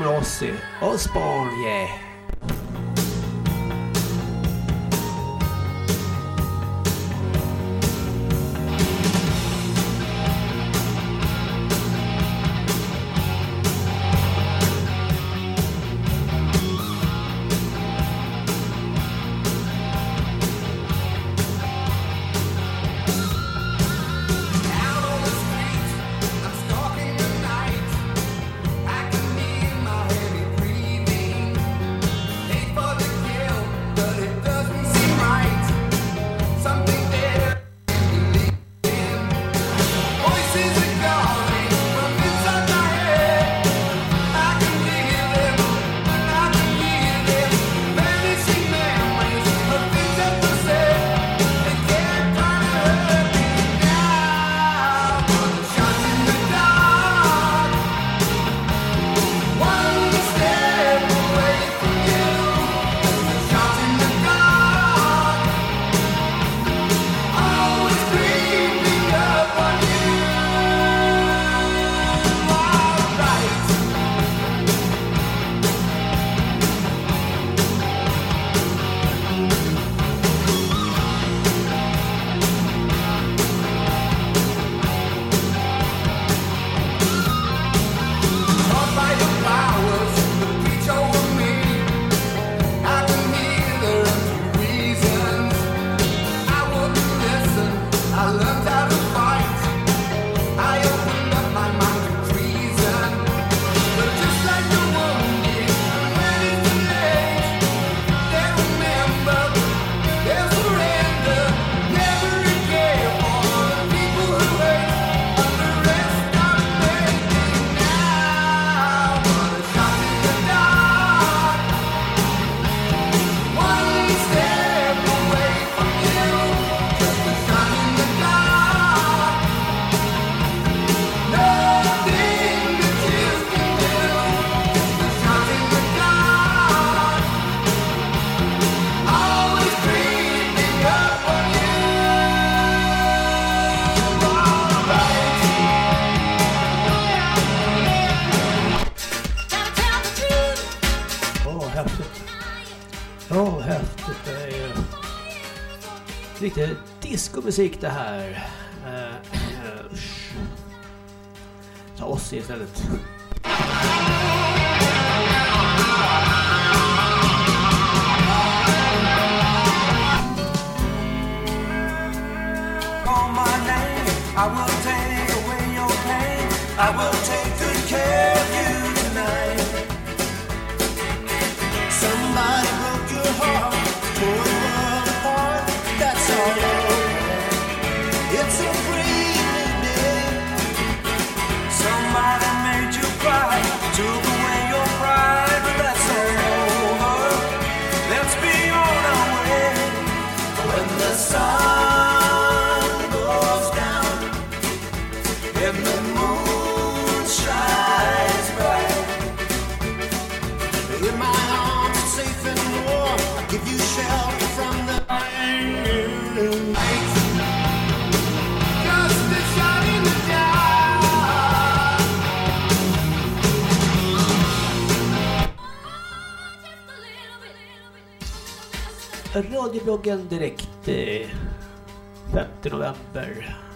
North Osborne, yeah. Musik det här. radiobloggen direkt eh, 5 november.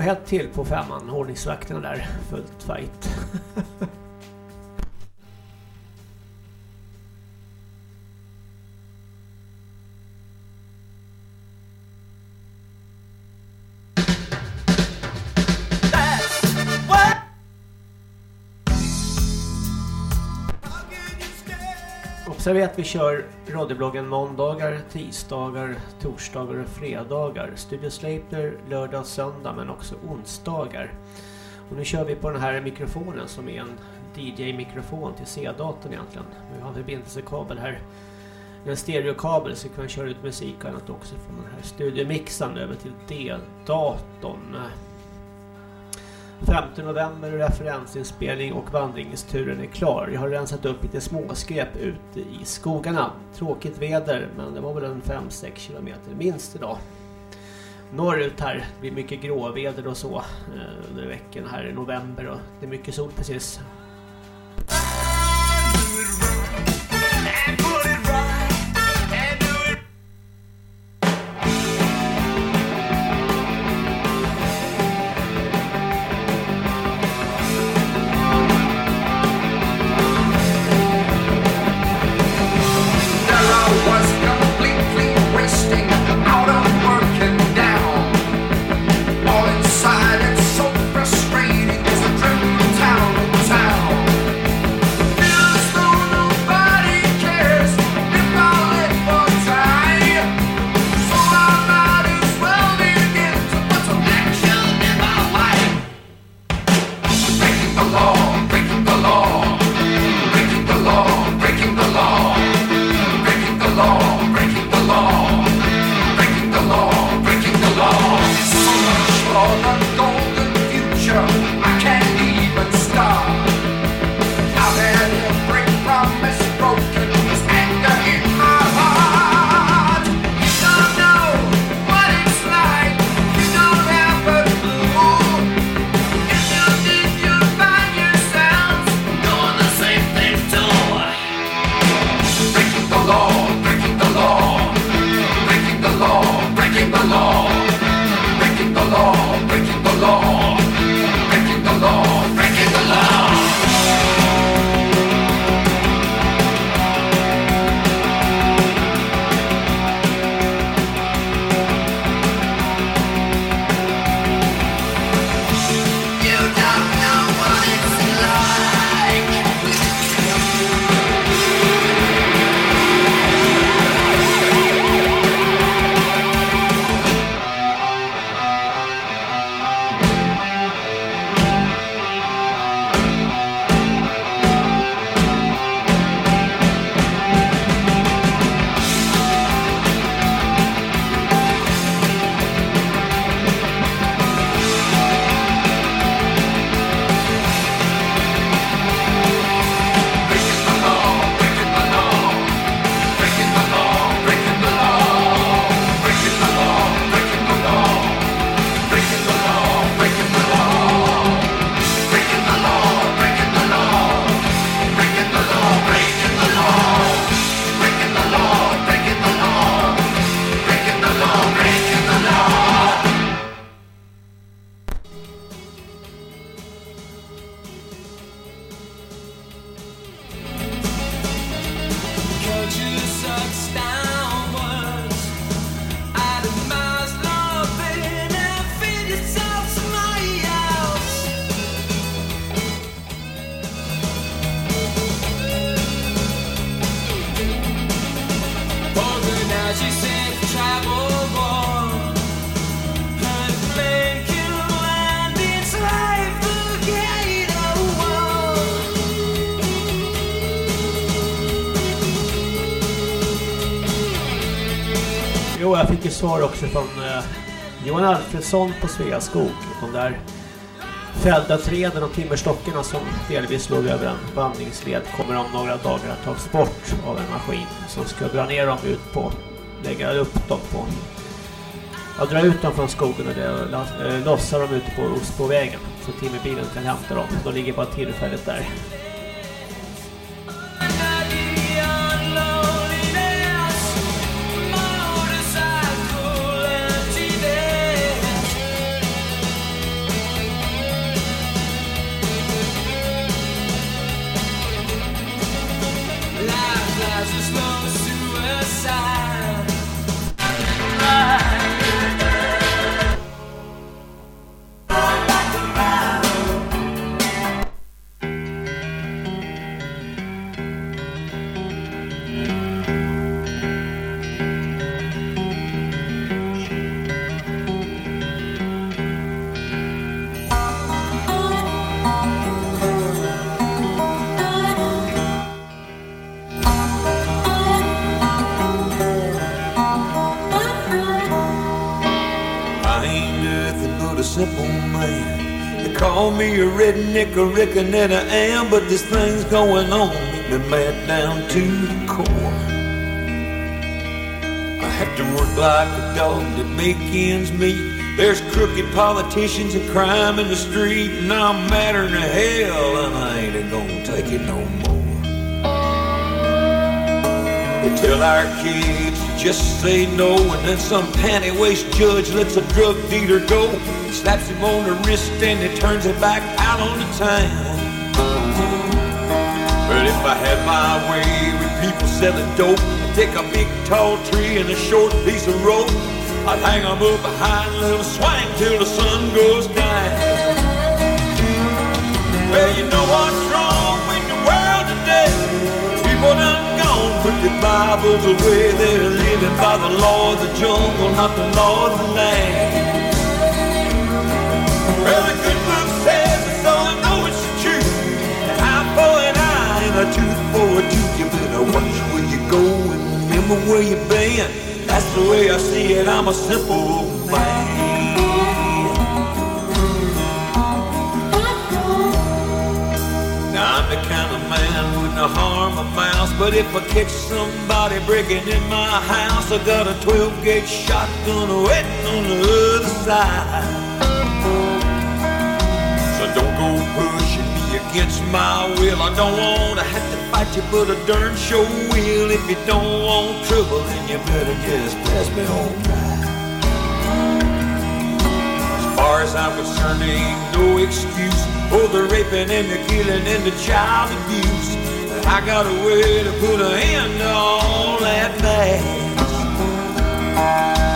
lagom hett till på femman, ordningsvakterna där, fullt fight. Så vet vi kör radiobloggen måndagar, tisdagar, torsdagar och fredagar. Studio Sleipner lördag och söndag men också onsdagar. Och nu kör vi på den här mikrofonen som är en DJ-mikrofon till C-datorn egentligen. Vi har en förbindelsekabel här. En stereokabel så kan vi köra ut musik och annat också från den här studiomixan över till D-datorn. 5 november referensinspelning och vandringsturen är klar. Jag har rensat upp lite småskräp ute i skogarna. Tråkigt väder men det var väl en 5-6 kilometer minst idag. Norrut här det blir mycket gråväder och så eh, under veckan här i november och det är mycket sol precis. Svar också från eh, Johan Alfredsson på Sveaskog. De där fällda träden och timmerstockarna som delvis låg över en vandringsled kommer om några dagar att tas bort av en maskin som ska dra ner dem ut på, lägga upp dem på, ja, dra ut dem från skogen och det, eh, lossa dem ute på Osbovägen så timmerbilen kan hämta dem. De ligger bara tillfälligt där. Reckon that I am, but this thing's going on, me mad down to the core. I have to work like a dog to make ends meet. There's crooked politicians and crime in the street, and I'm madder than hell, and I ain't gonna take it no more. They tell our kids just say no, and then some panty waist judge lets a drug dealer go. Slaps him on the wrist and he turns it back out on the town. But if I had my way with people selling dope, I'd take a big tall tree and a short piece of rope. I'd hang 'em up behind, let 'em swing till the sun goes down. Well, you know what's wrong with the world today? People done gone, put their Bibles away. They're living by the law of the jungle, not the law of the land. Well, You watch where you go and remember where you've been. That's the way I see it. I'm a simple man. Now I'm the kind of man wouldn't harm a mouse, but if I catch somebody breaking in my house, I got a 12 gauge shotgun waiting on the other side. So don't go me against my will. I don't want to have to fight you, but I darn sure will. If you don't want trouble, then you better just pass me on by. As far as I'm concerned, there ain't no excuse for the raping and the killing and the child abuse. But I got a way to put an end to all that bad.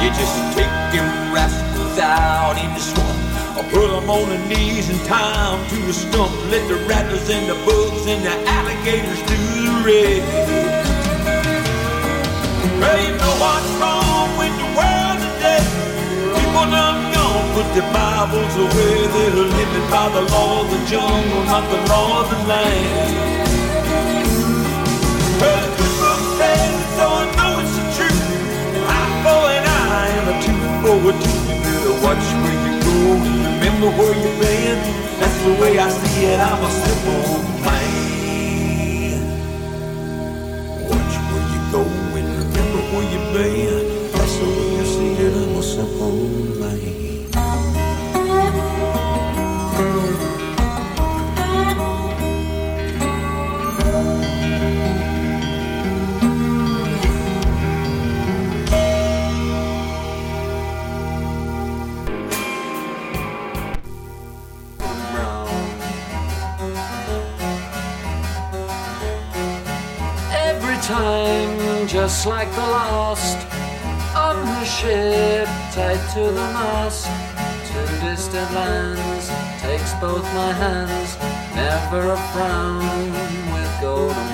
You just take them rascals out in the swamp. Put them on their knees and tie 'em to a stump. Let the rattlers and the bugs and the alligators do the rest. Well, you know what's wrong with the world today? People done gone, put their Bibles away. They're living by the law of the jungle, not the law of the land. Well, the good book says so I know it's the truth. Eye for an eye and a tooth for a tooth. You better watch remember where you've been. That's the way I see it. I'm a simple man. To the mast, to distant lands, takes both my hands, never a frown with golden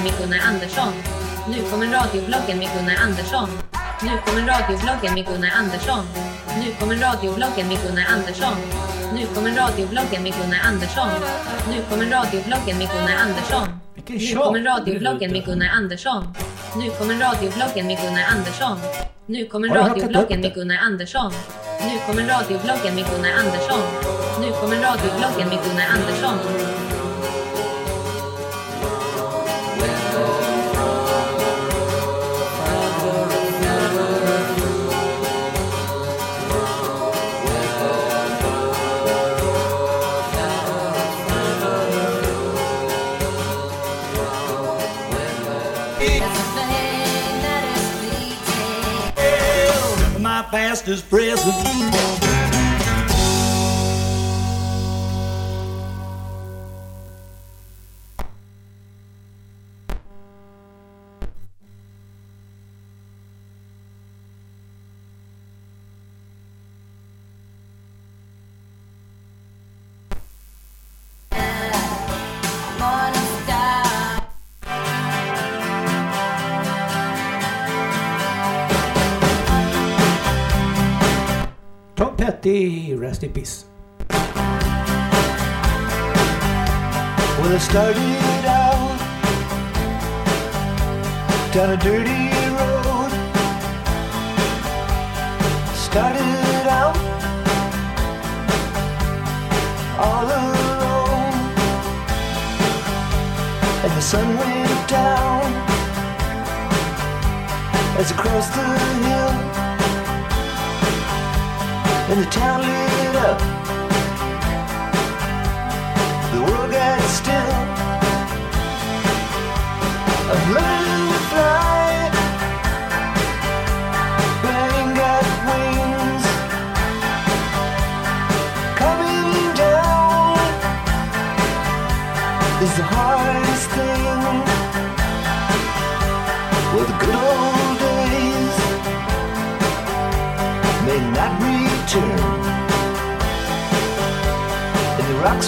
radiobloggen med Gunnar Andersson. Nu kommer radiobloggen med Gunnar Andersson. Nu kommer radiobloggen med Gunnar Andersson. Nu kommer radiobloggen med Gunnar Andersson. Nu kommer radiobloggen med Gunnar Andersson. Nu kommer radiobloggen med Gunnar Andersson. Nu kommer radiobloggen med Gunnar Andersson. Nu kommer radiobloggen med Gunnar Andersson. Nu kommer radiobloggen med Gunnar Andersson. Nu kommer radiobloggen med Gunnar Andersson. Nu kommer radiobloggen med Gunnar Andersson. past is present.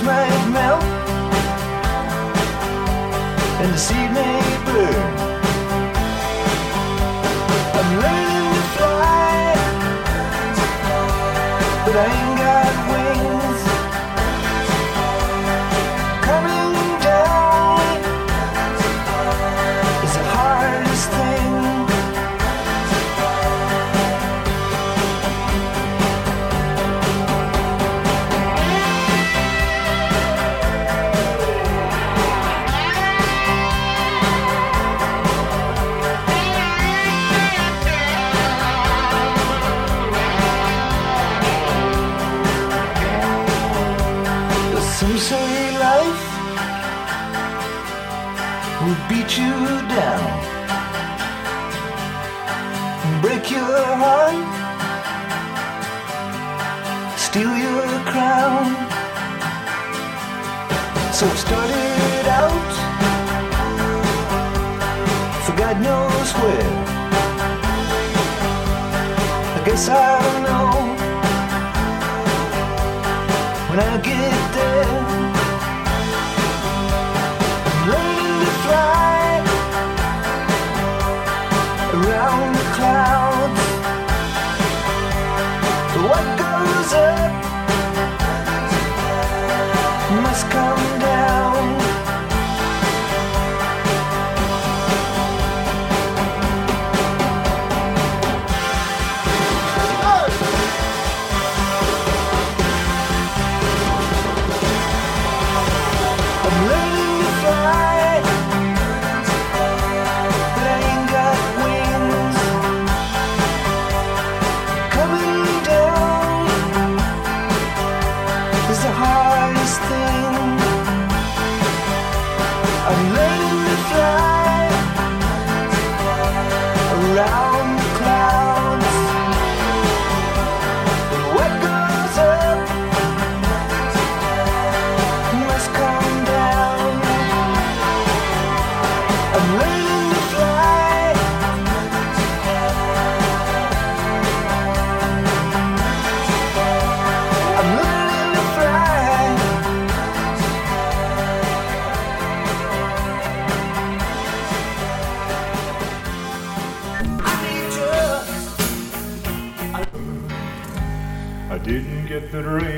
rocks melt and the seed may burn. 对。would.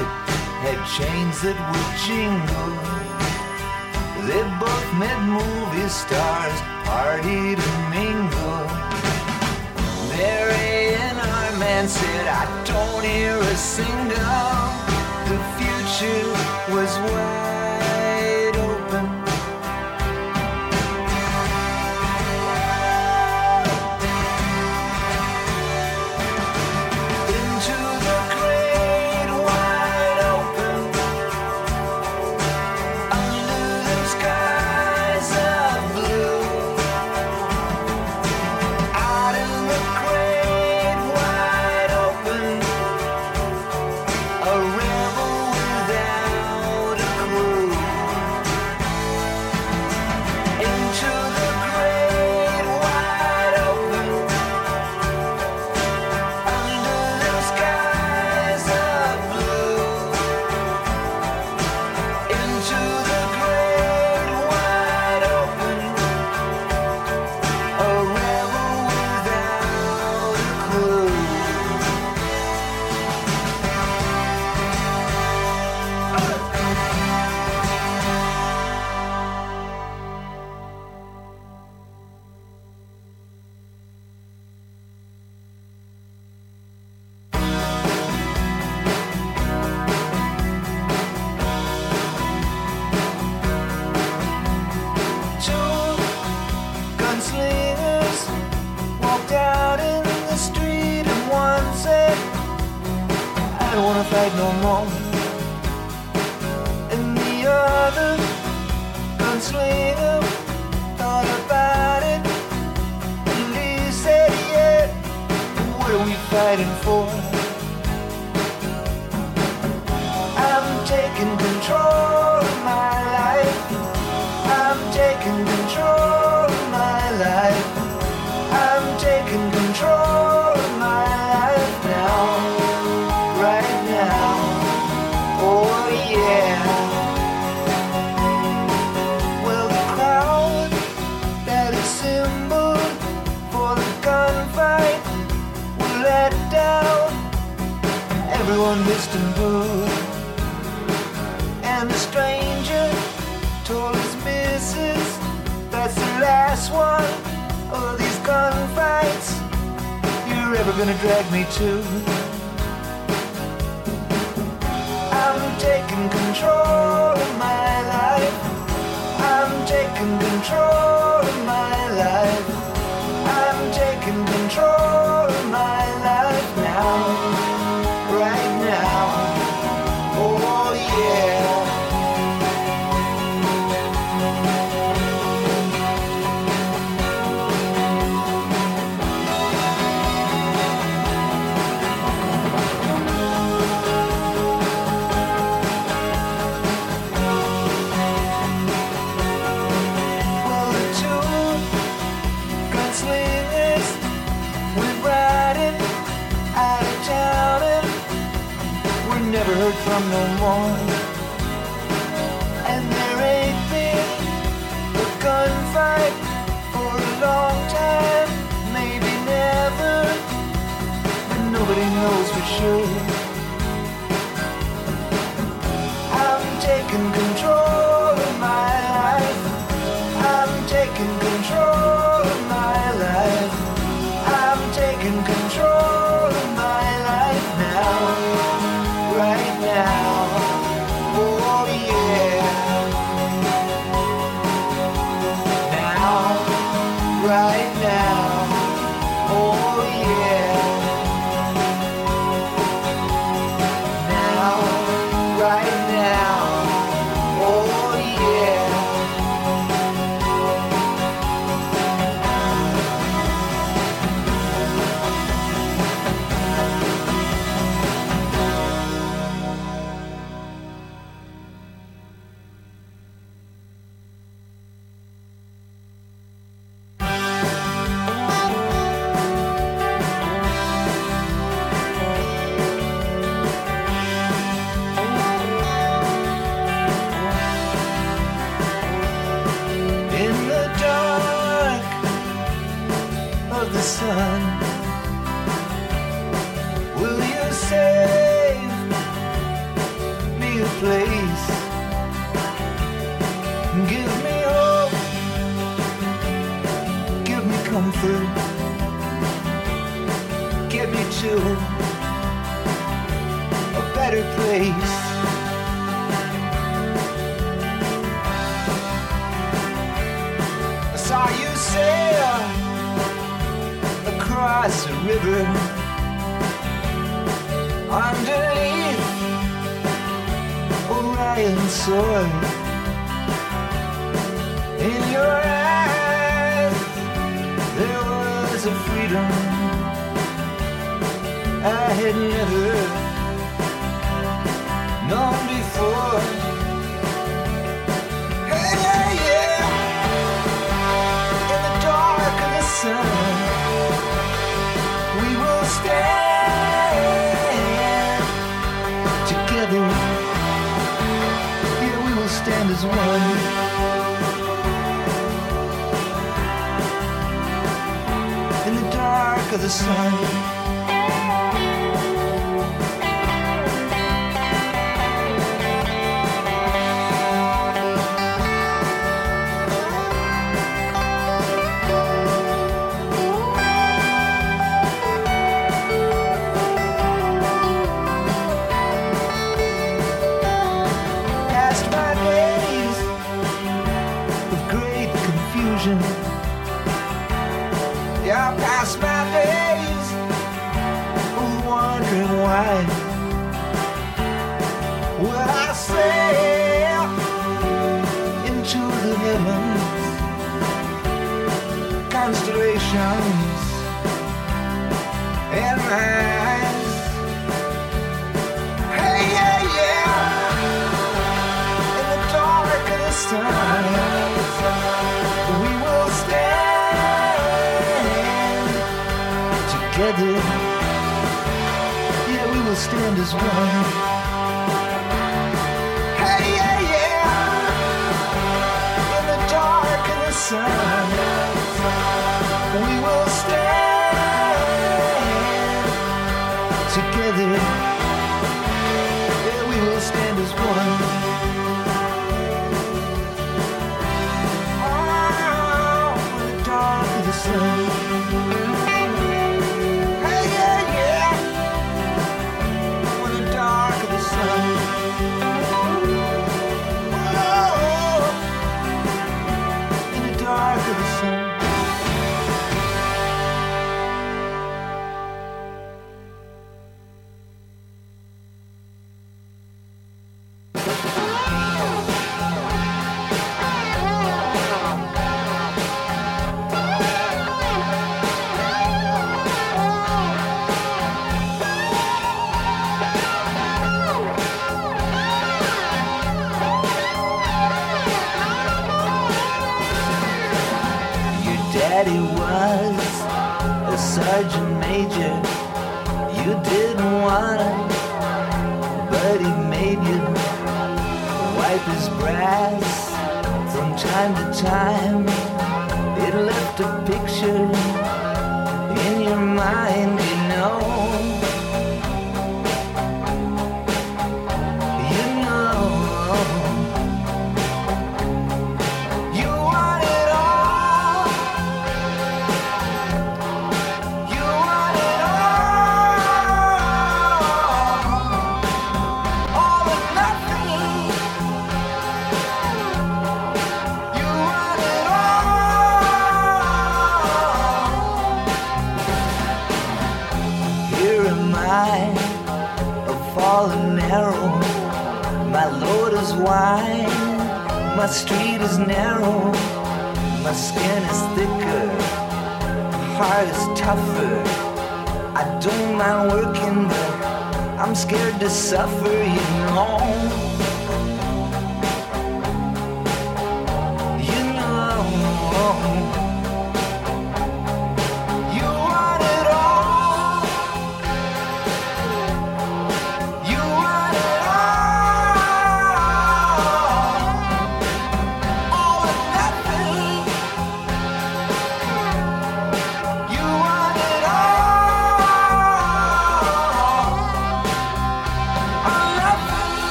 kid had chains that would jingle. They both met movie stars, party to mingle. Mary and our man said, I don't hear a single. The future was well.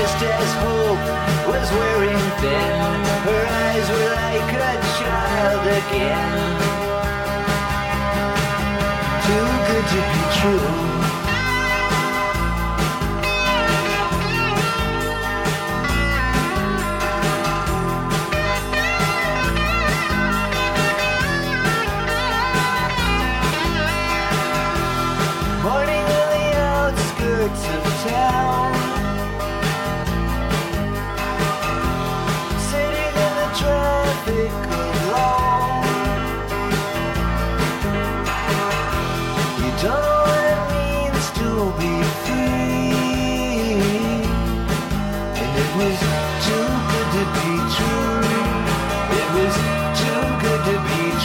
Just as hope was wearing thin. Her eyes were like a child again. Too good to be true.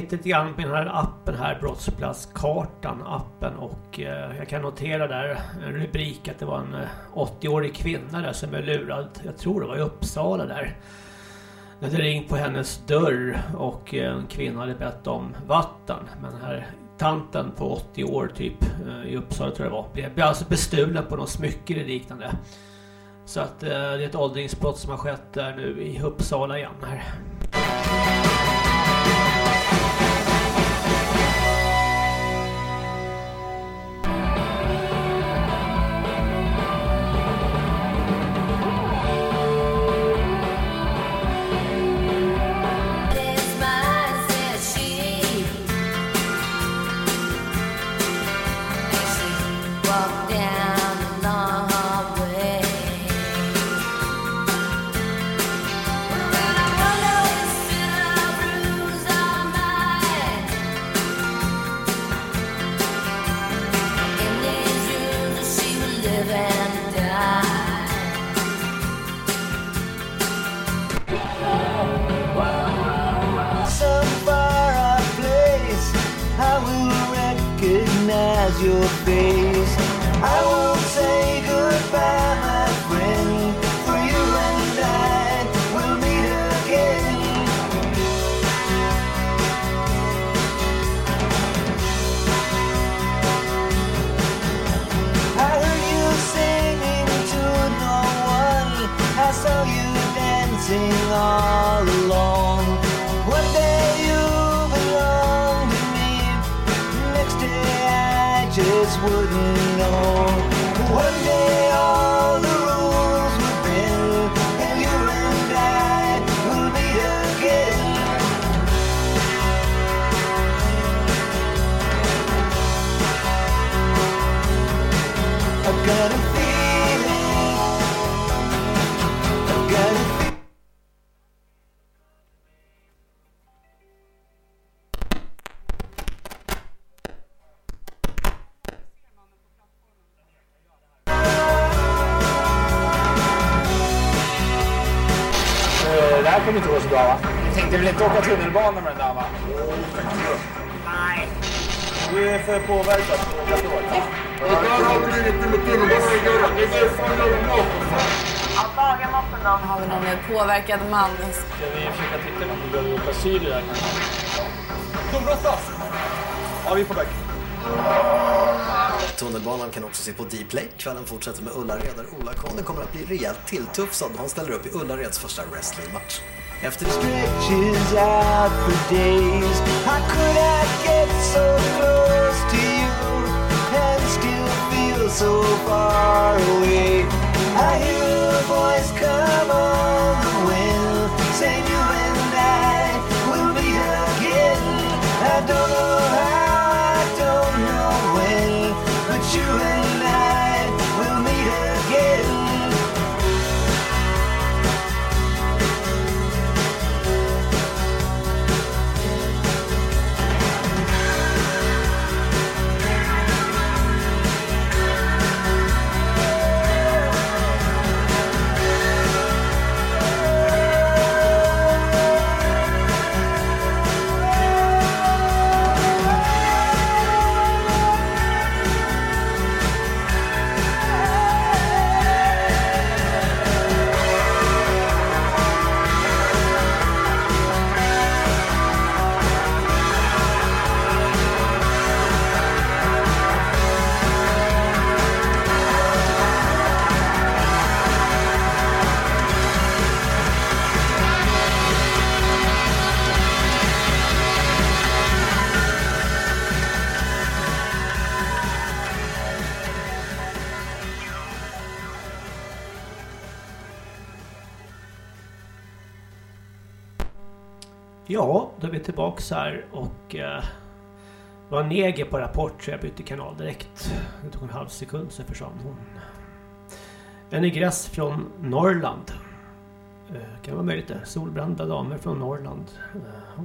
tittat jag lite grann på den här appen här, Brottsplatskartan appen och eh, jag kan notera där en rubrik att det var en eh, 80-årig kvinna där som är lurad, jag tror det var i Uppsala där. Det hade ringt på hennes dörr och eh, en kvinna hade bett om vatten. Men den här tanten på 80 år typ eh, i Uppsala tror jag det var, blev blev alltså bestulen på något smycke eller liknande. Så att eh, det är ett åldringsbrott som har skett där nu i Uppsala igen här. Wouldn't know. One day åka tunnelbana med den där va? Nej. Du är för påverkad för att åka tåg. Det där har väl ingenting med tunnelbanan att göra. Det är det fan jävla. Ja, Bagarmoppen då har vi någon påverkad man. Ska vi försöka titta om vi behöver åka syd där kanske? Dumbrottas! Ja, vi är på väg. Tunnelbanan kan också se på Dplay. Kvällen fortsätter med Ullared där Ola-Conny kommer att bli rejält tilltufsad och han ställer upp i Ullareds första wrestlingmatch. Efter stretches out for days. How could I get so close to you and still feel so far away? I hear a voice come on tillbaks här och eh, det var neger på rapport så jag bytte kanal direkt. Det tog en halv sekund så försvann hon. En negress från Norrland. Eh, kan vara möjligt det. Solbrända damer från Norrland. Eh,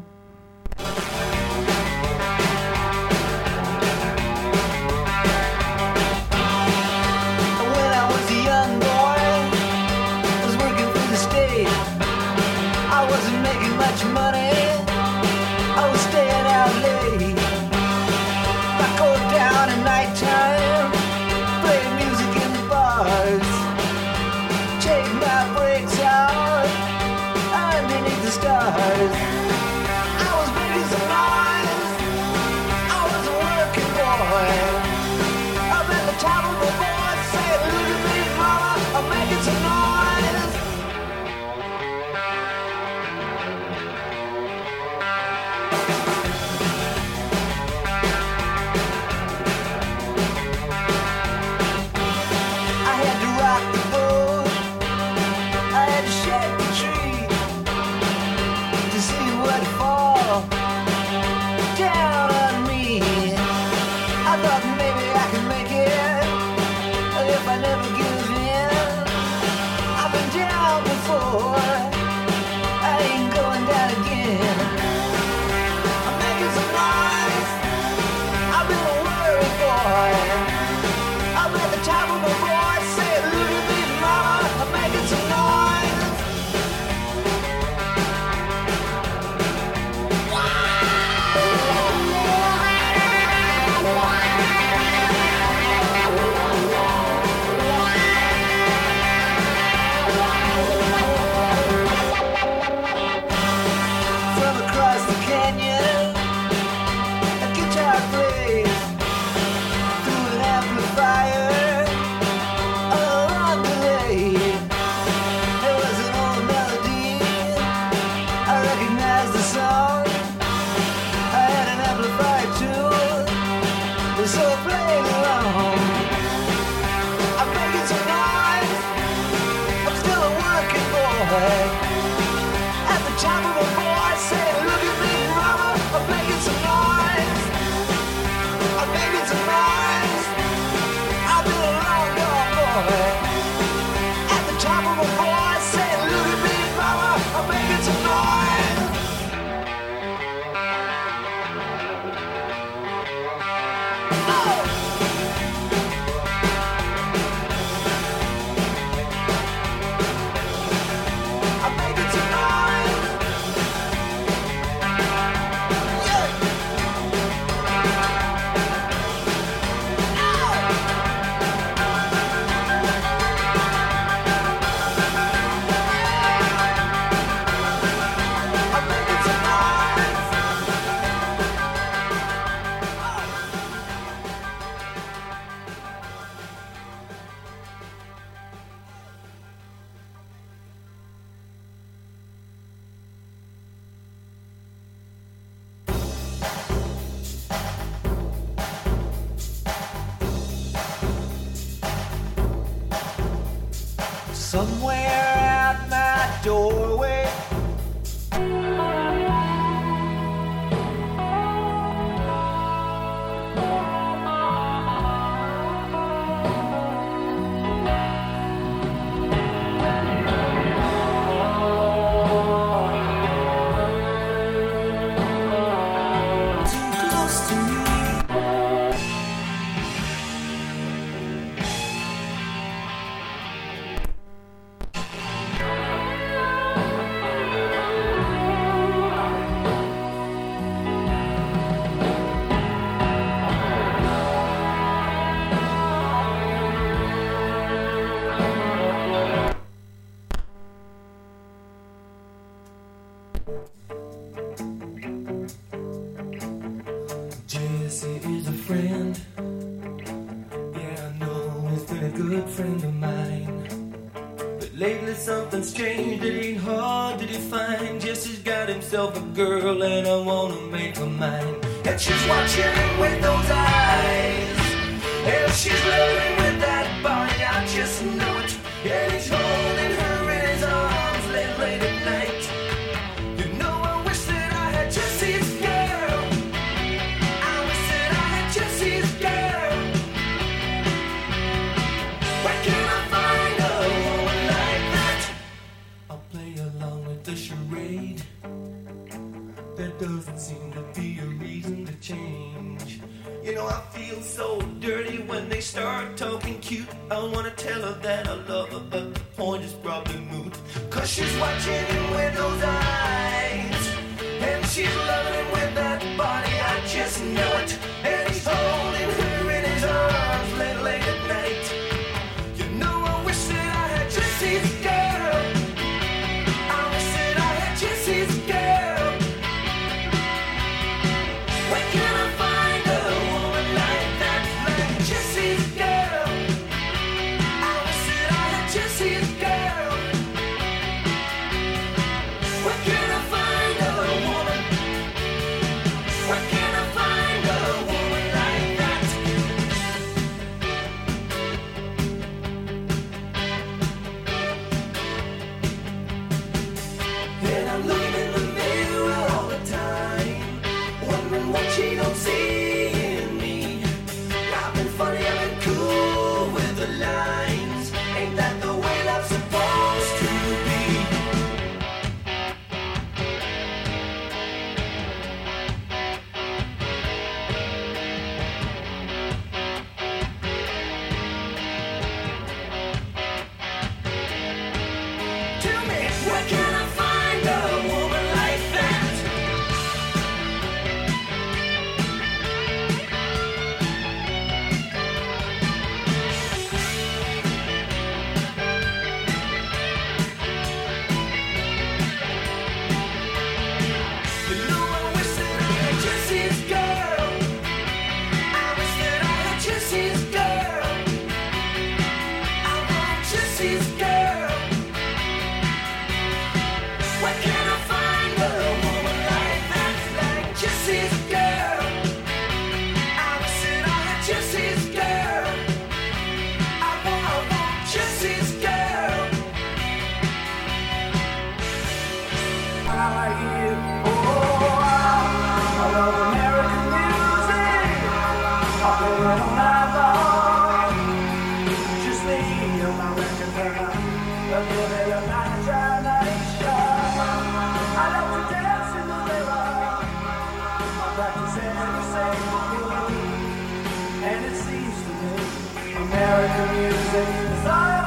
American music is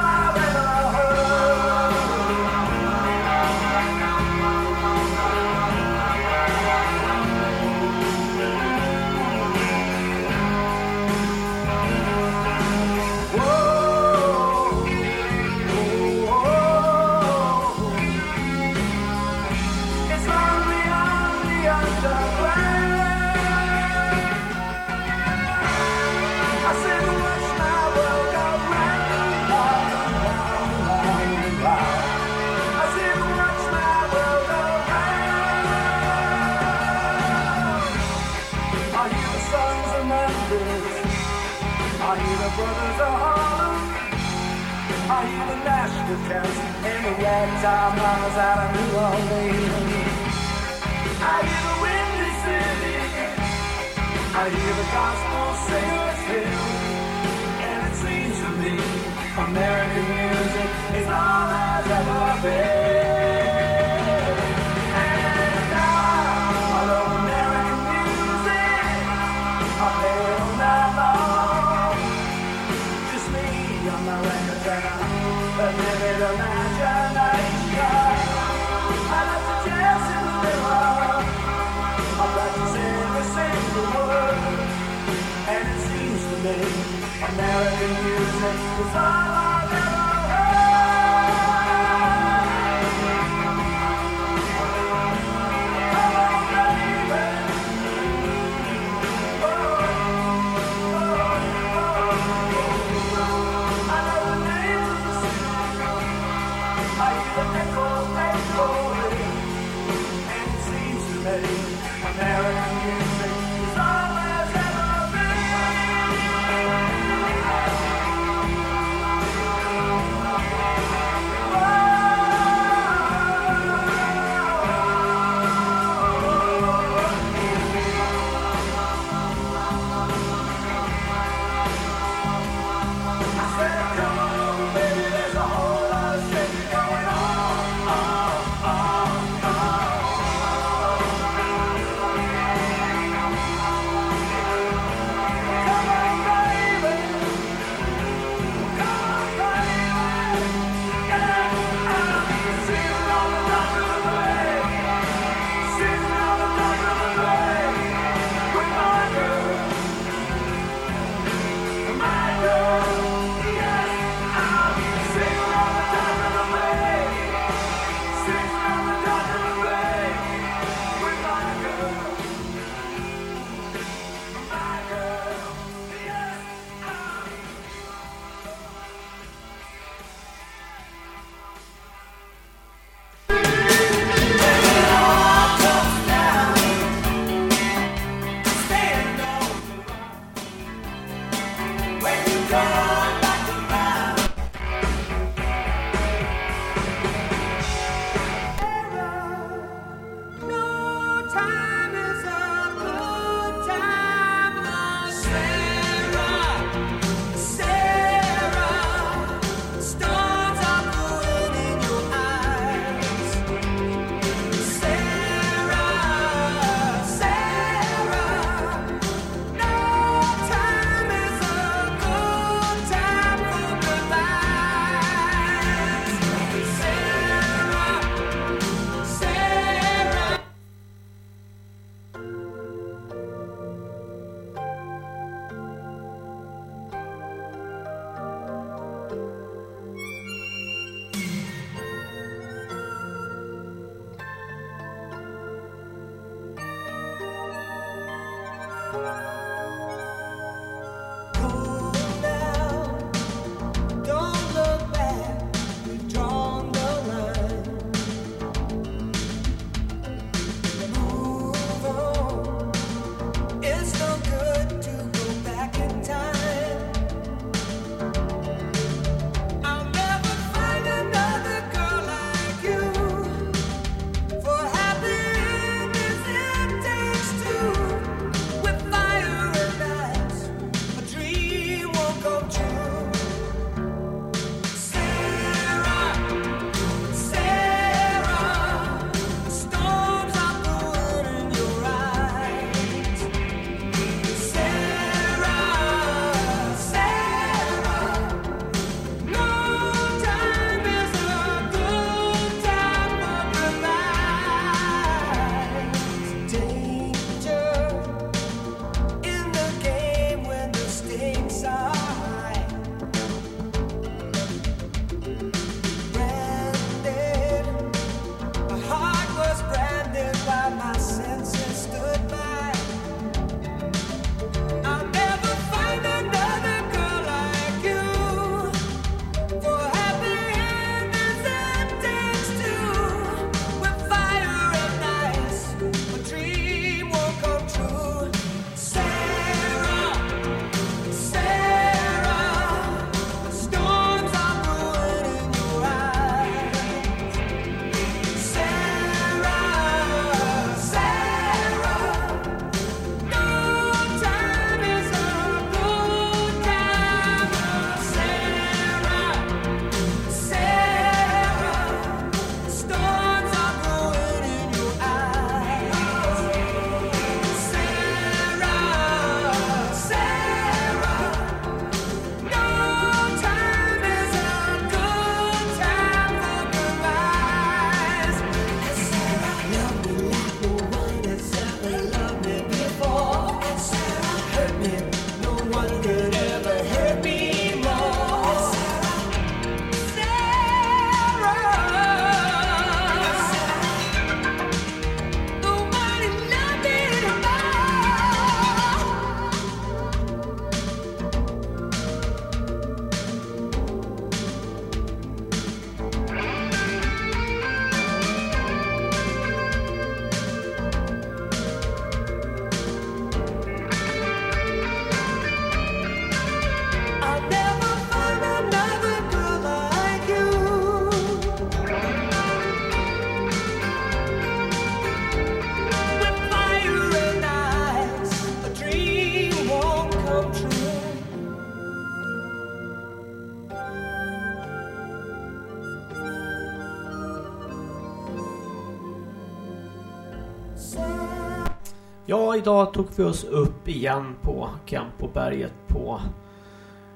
the ragtime mamas out of New Orleans. I hear the windy city. I hear the gospel singers hymn. And it seems to me American music is all there's ever been. And now American music Ja, idag tog vi oss upp igen på Kempoberget på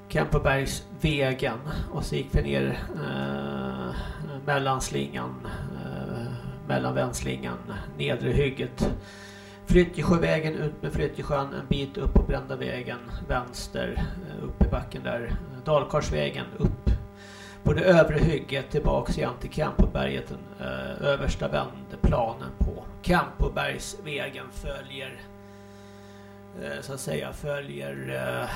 Kempobergsvägen och så gick vi ner eh, mellanslingan, eh, mellan vändslingan, nedre hygget. Flyttjesjövägen ut med Flyttjesjön, en bit upp på Brända vägen, vänster, eh, upp i backen där. Dalkarsvägen upp på det övre hygget tillbaks igen till Kempoberget, den eh, översta vändplanen på Kempobergsvägen följer eh, så att säga följer eh,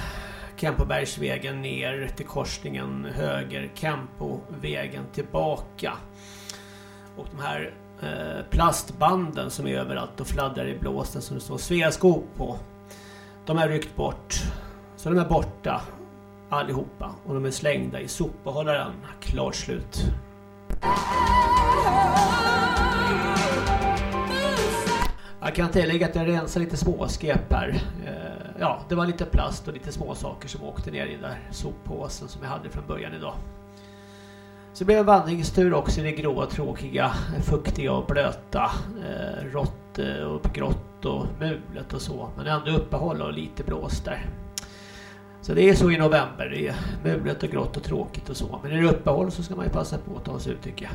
Kempobergsvägen ner till korsningen höger Kempovägen tillbaka. Och de här eh, plastbanden som är överallt och fladdrar i blåsten som det står Sveaskog på. De är ryckt bort. Så de är borta allihopa och de är slängda i sopbehållaren. Klart slut. Jag kan tillägga att jag rensade lite småskräp här. Eh, ja, det var lite plast och lite småsaker som åkte ner i den där soppåsen som jag hade från början idag. Så det blev en vandringstur också i det gråa, tråkiga, fuktiga och blöta. Eh, rått eh, och grått och mulet och så. Men ändå uppehåll och lite blås där. Så det är så i november. Det är mulet och grått och tråkigt och så. Men är det uppehåll så ska man ju passa på att ta sig ut tycker jag.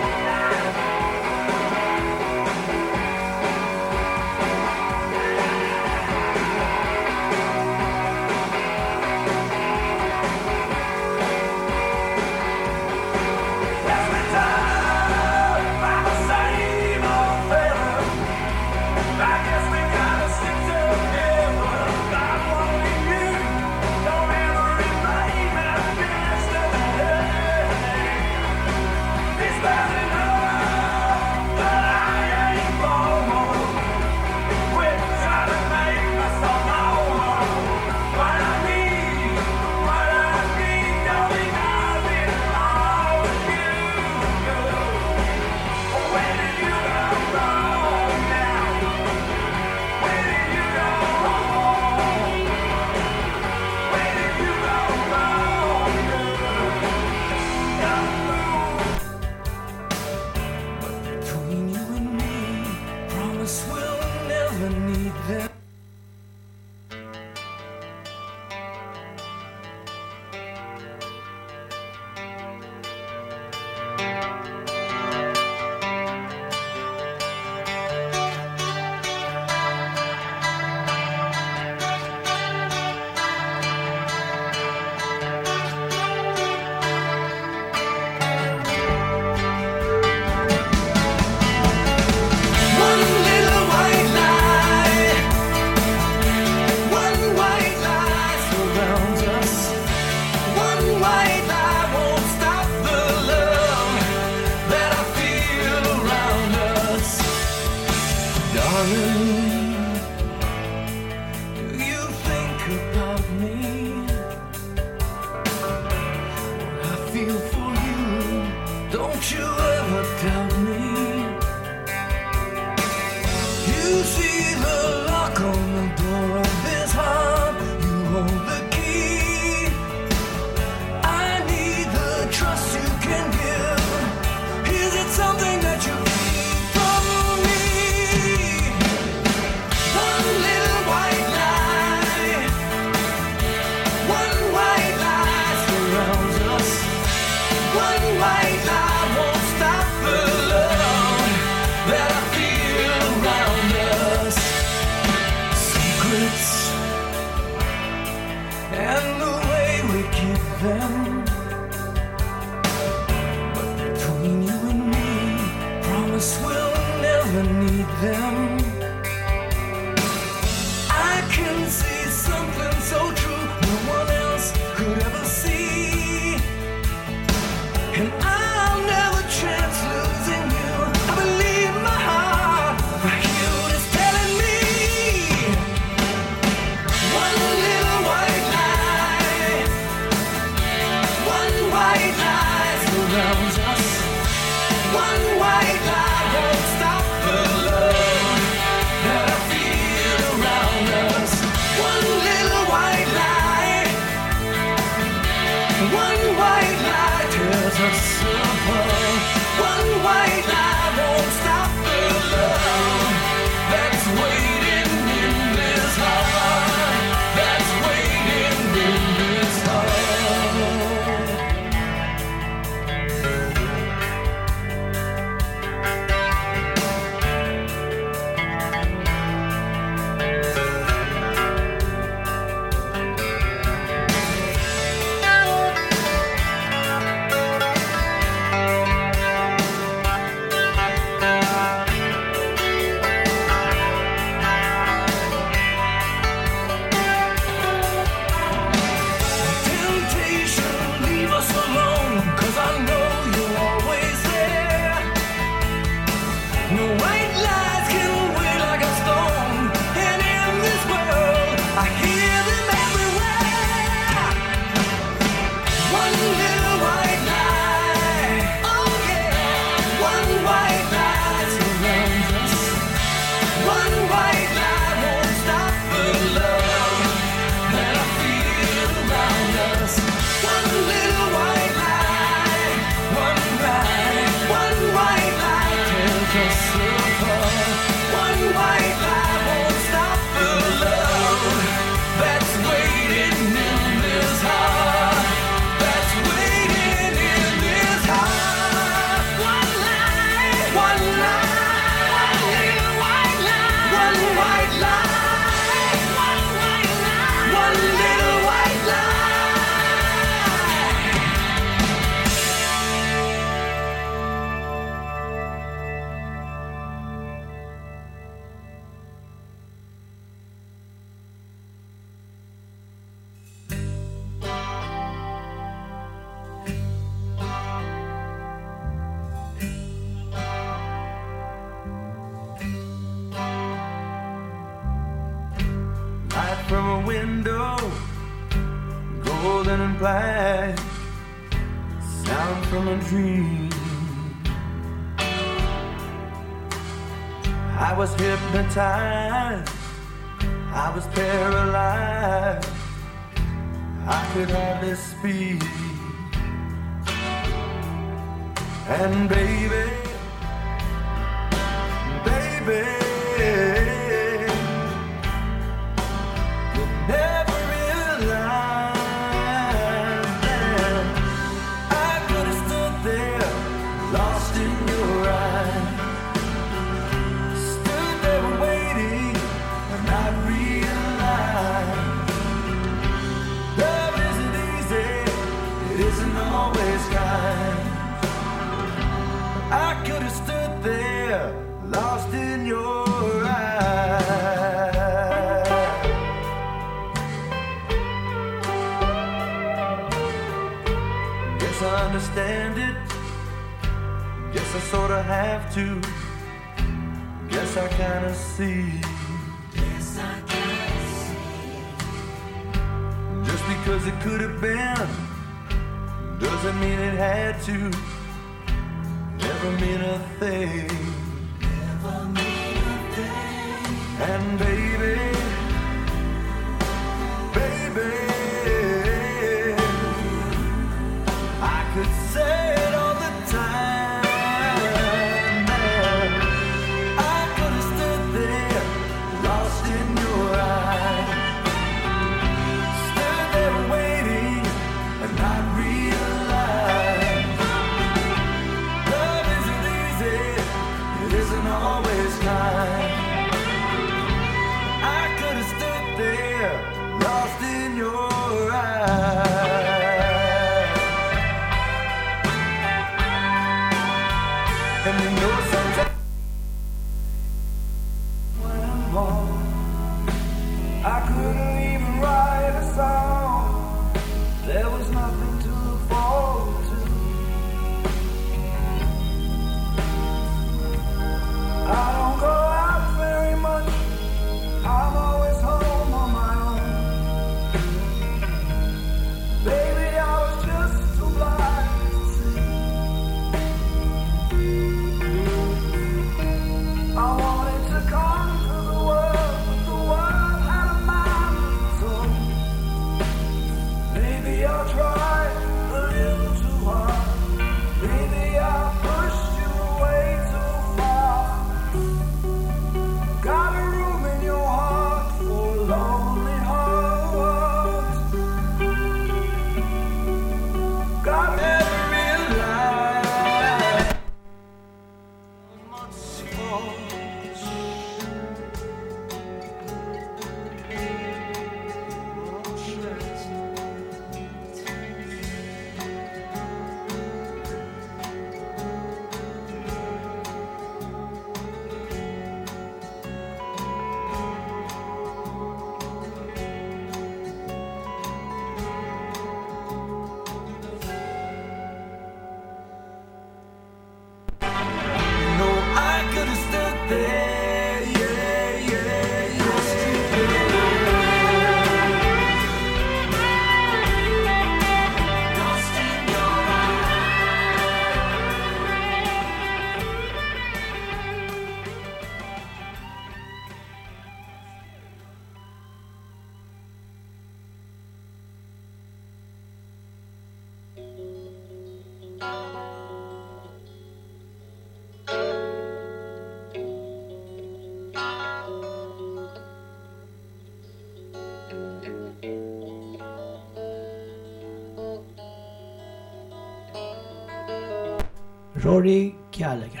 थोड़ी क्या लगे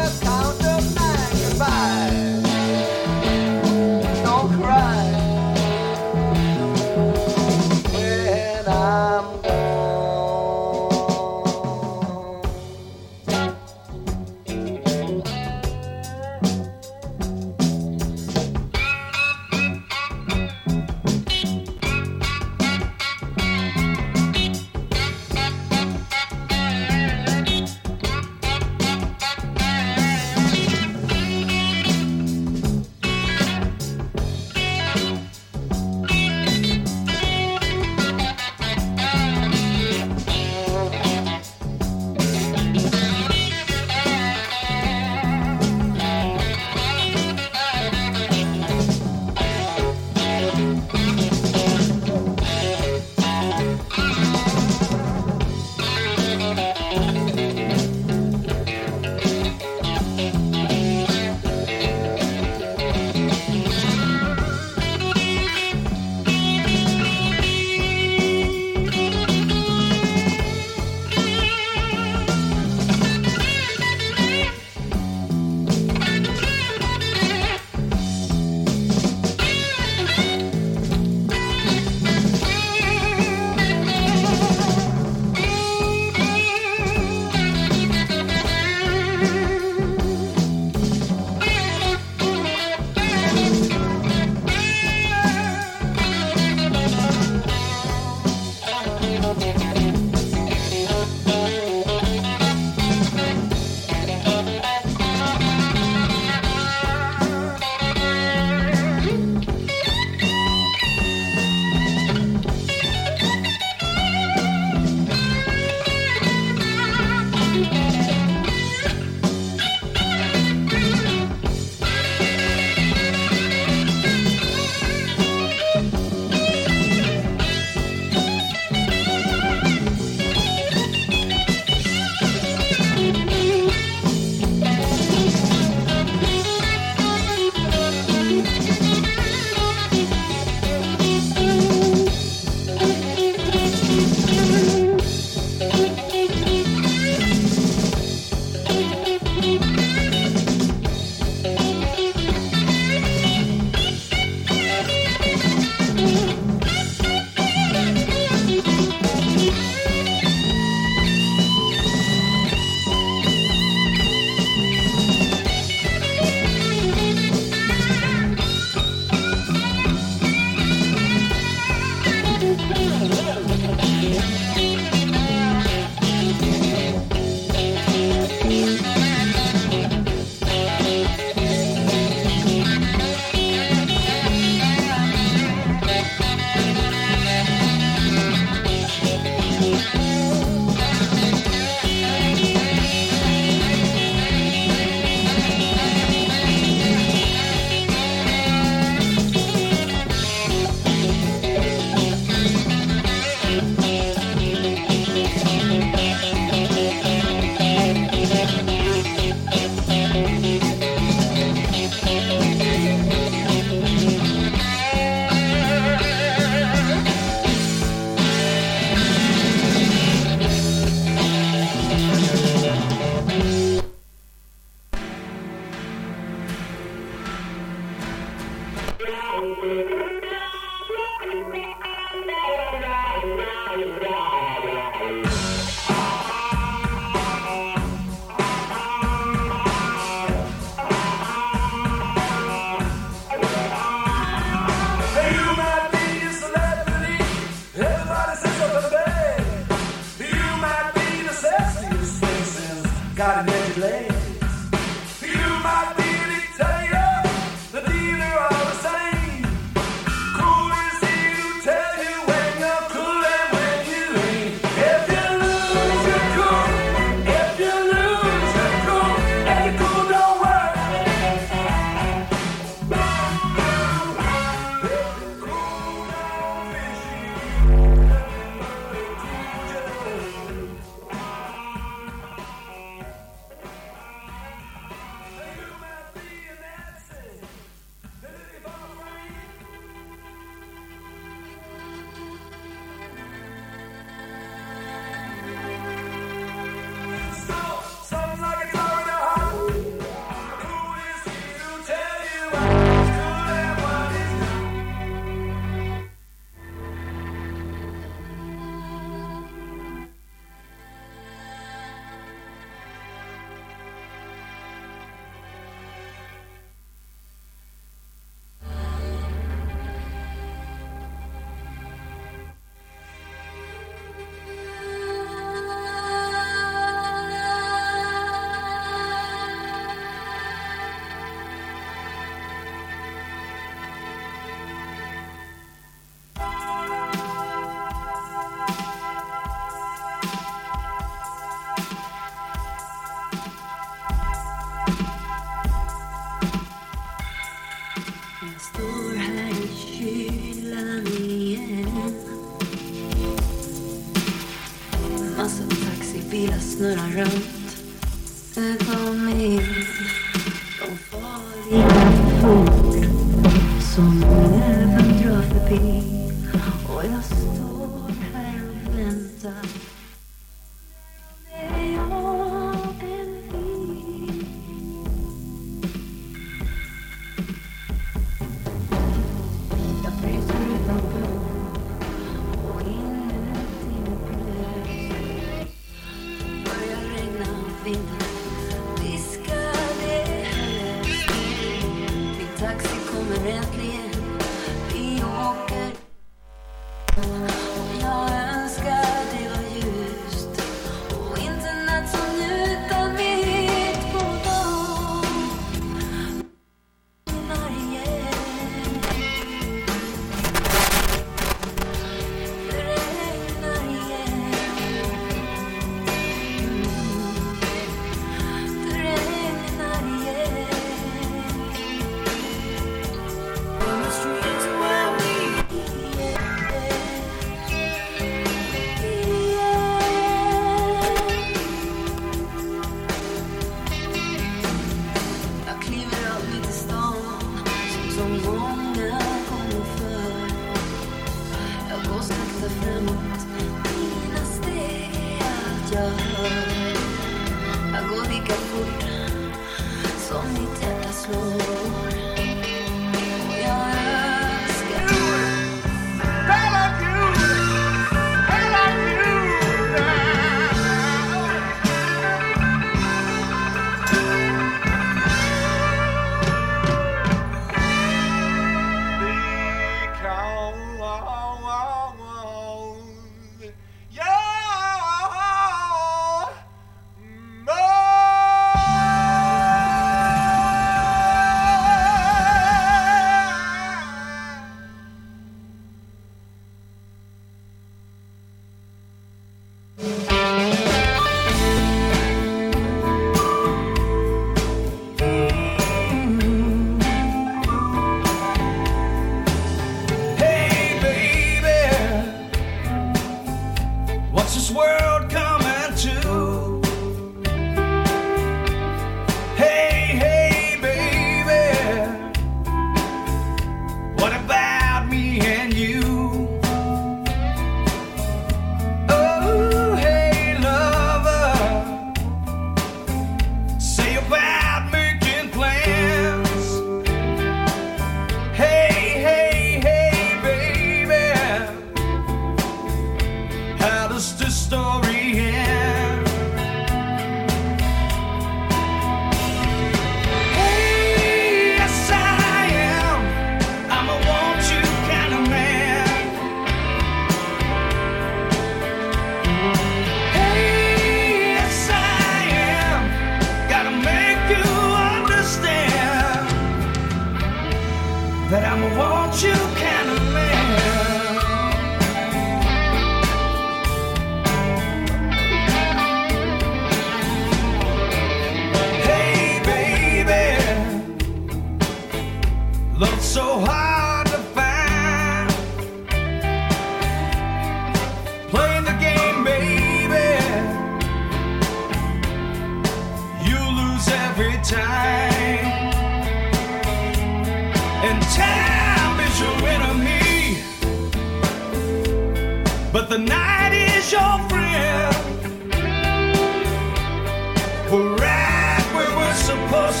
supposed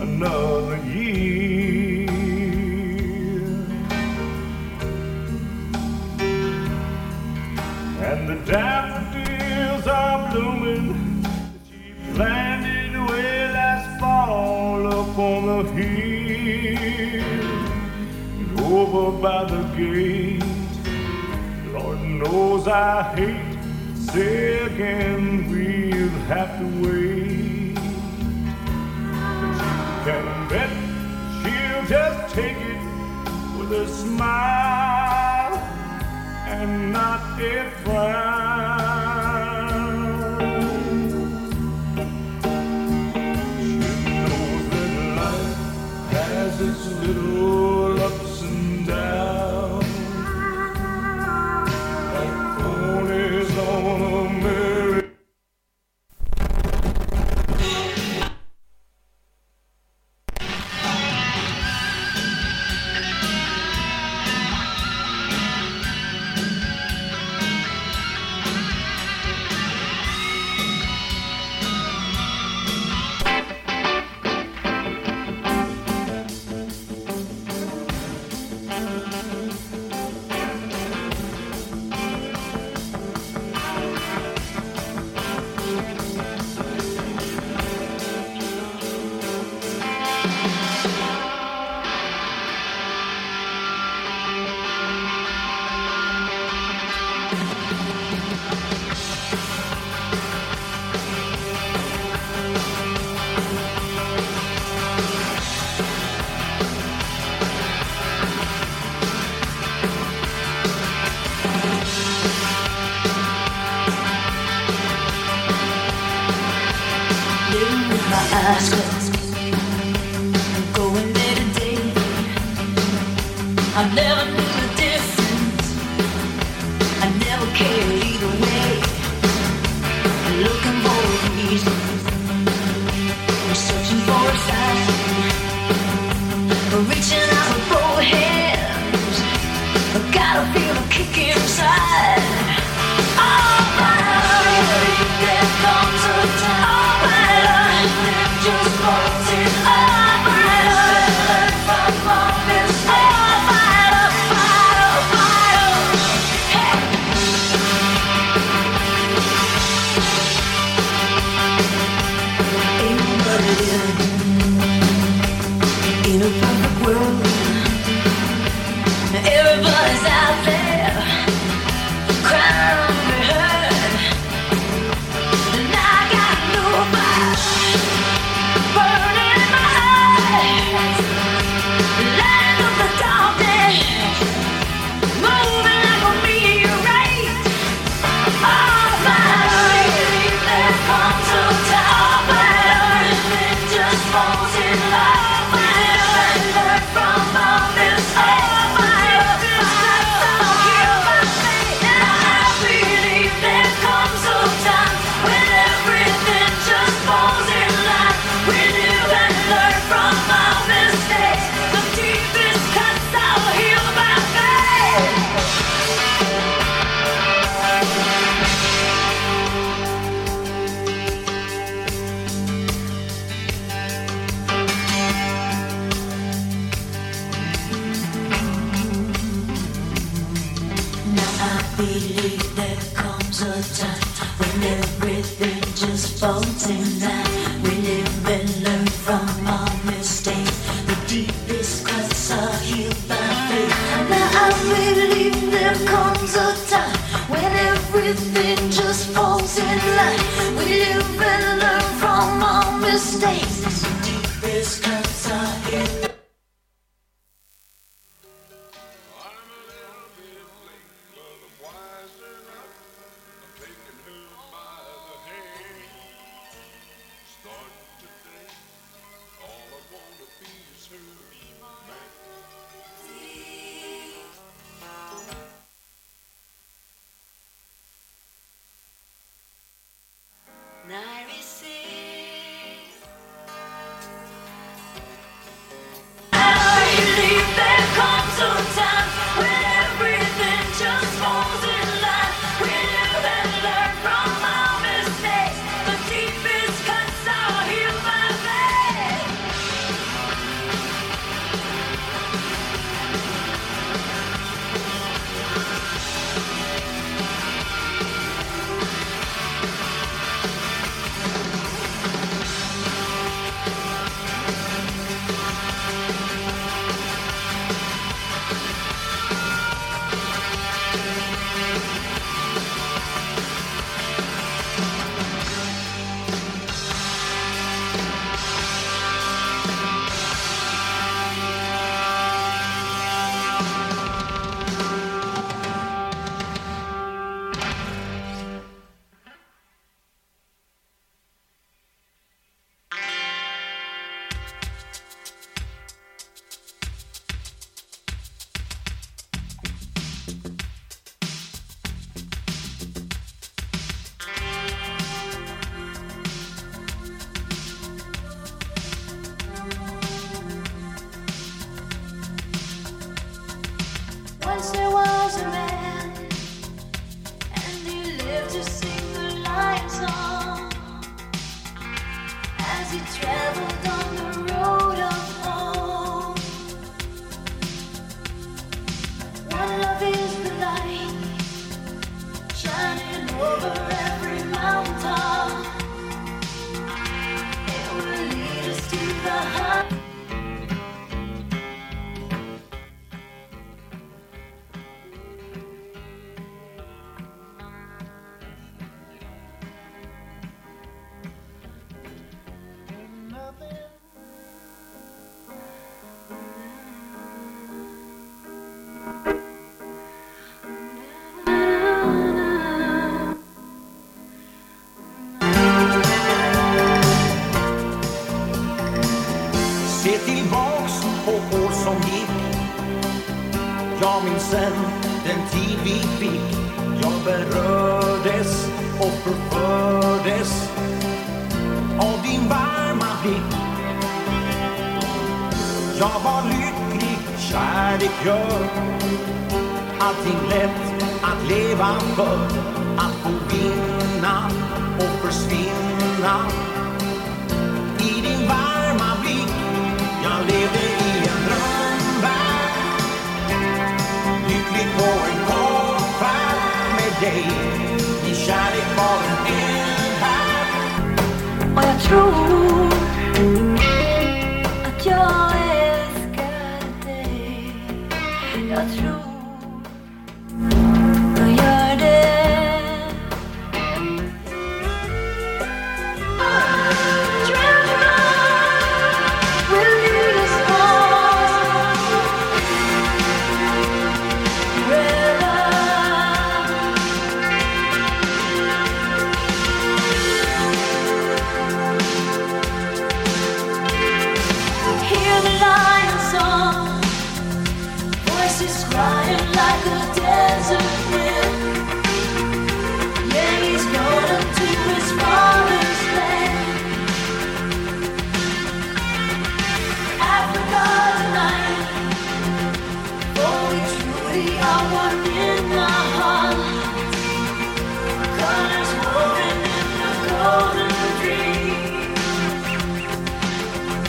another year. And the daffodils are blooming that she planted way last fall up on the hill. And over by the gate, Lord knows I hate. Say again, we'll have to wait can bet she'll just take it with a smile and not a frown.